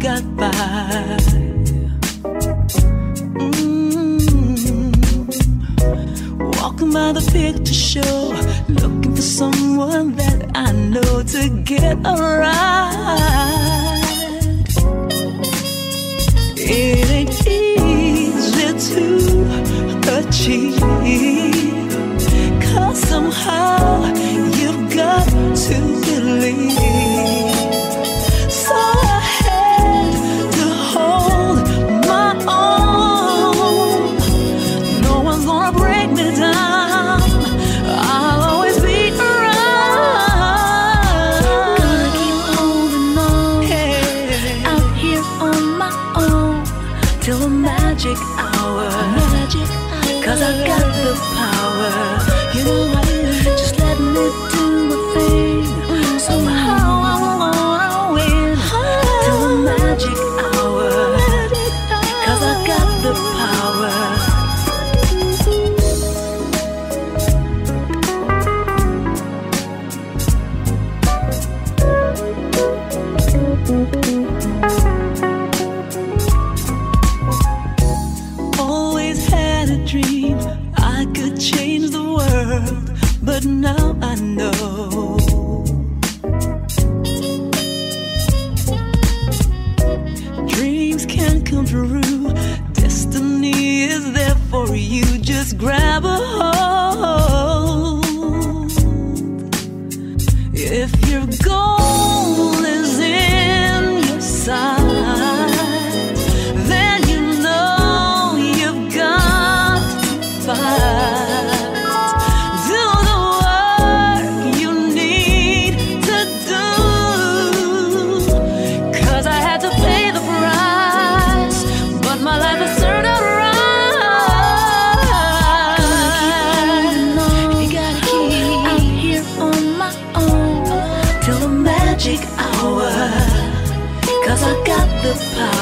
got by. goodbye.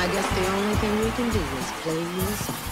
I guess the only thing we can do is play you a song.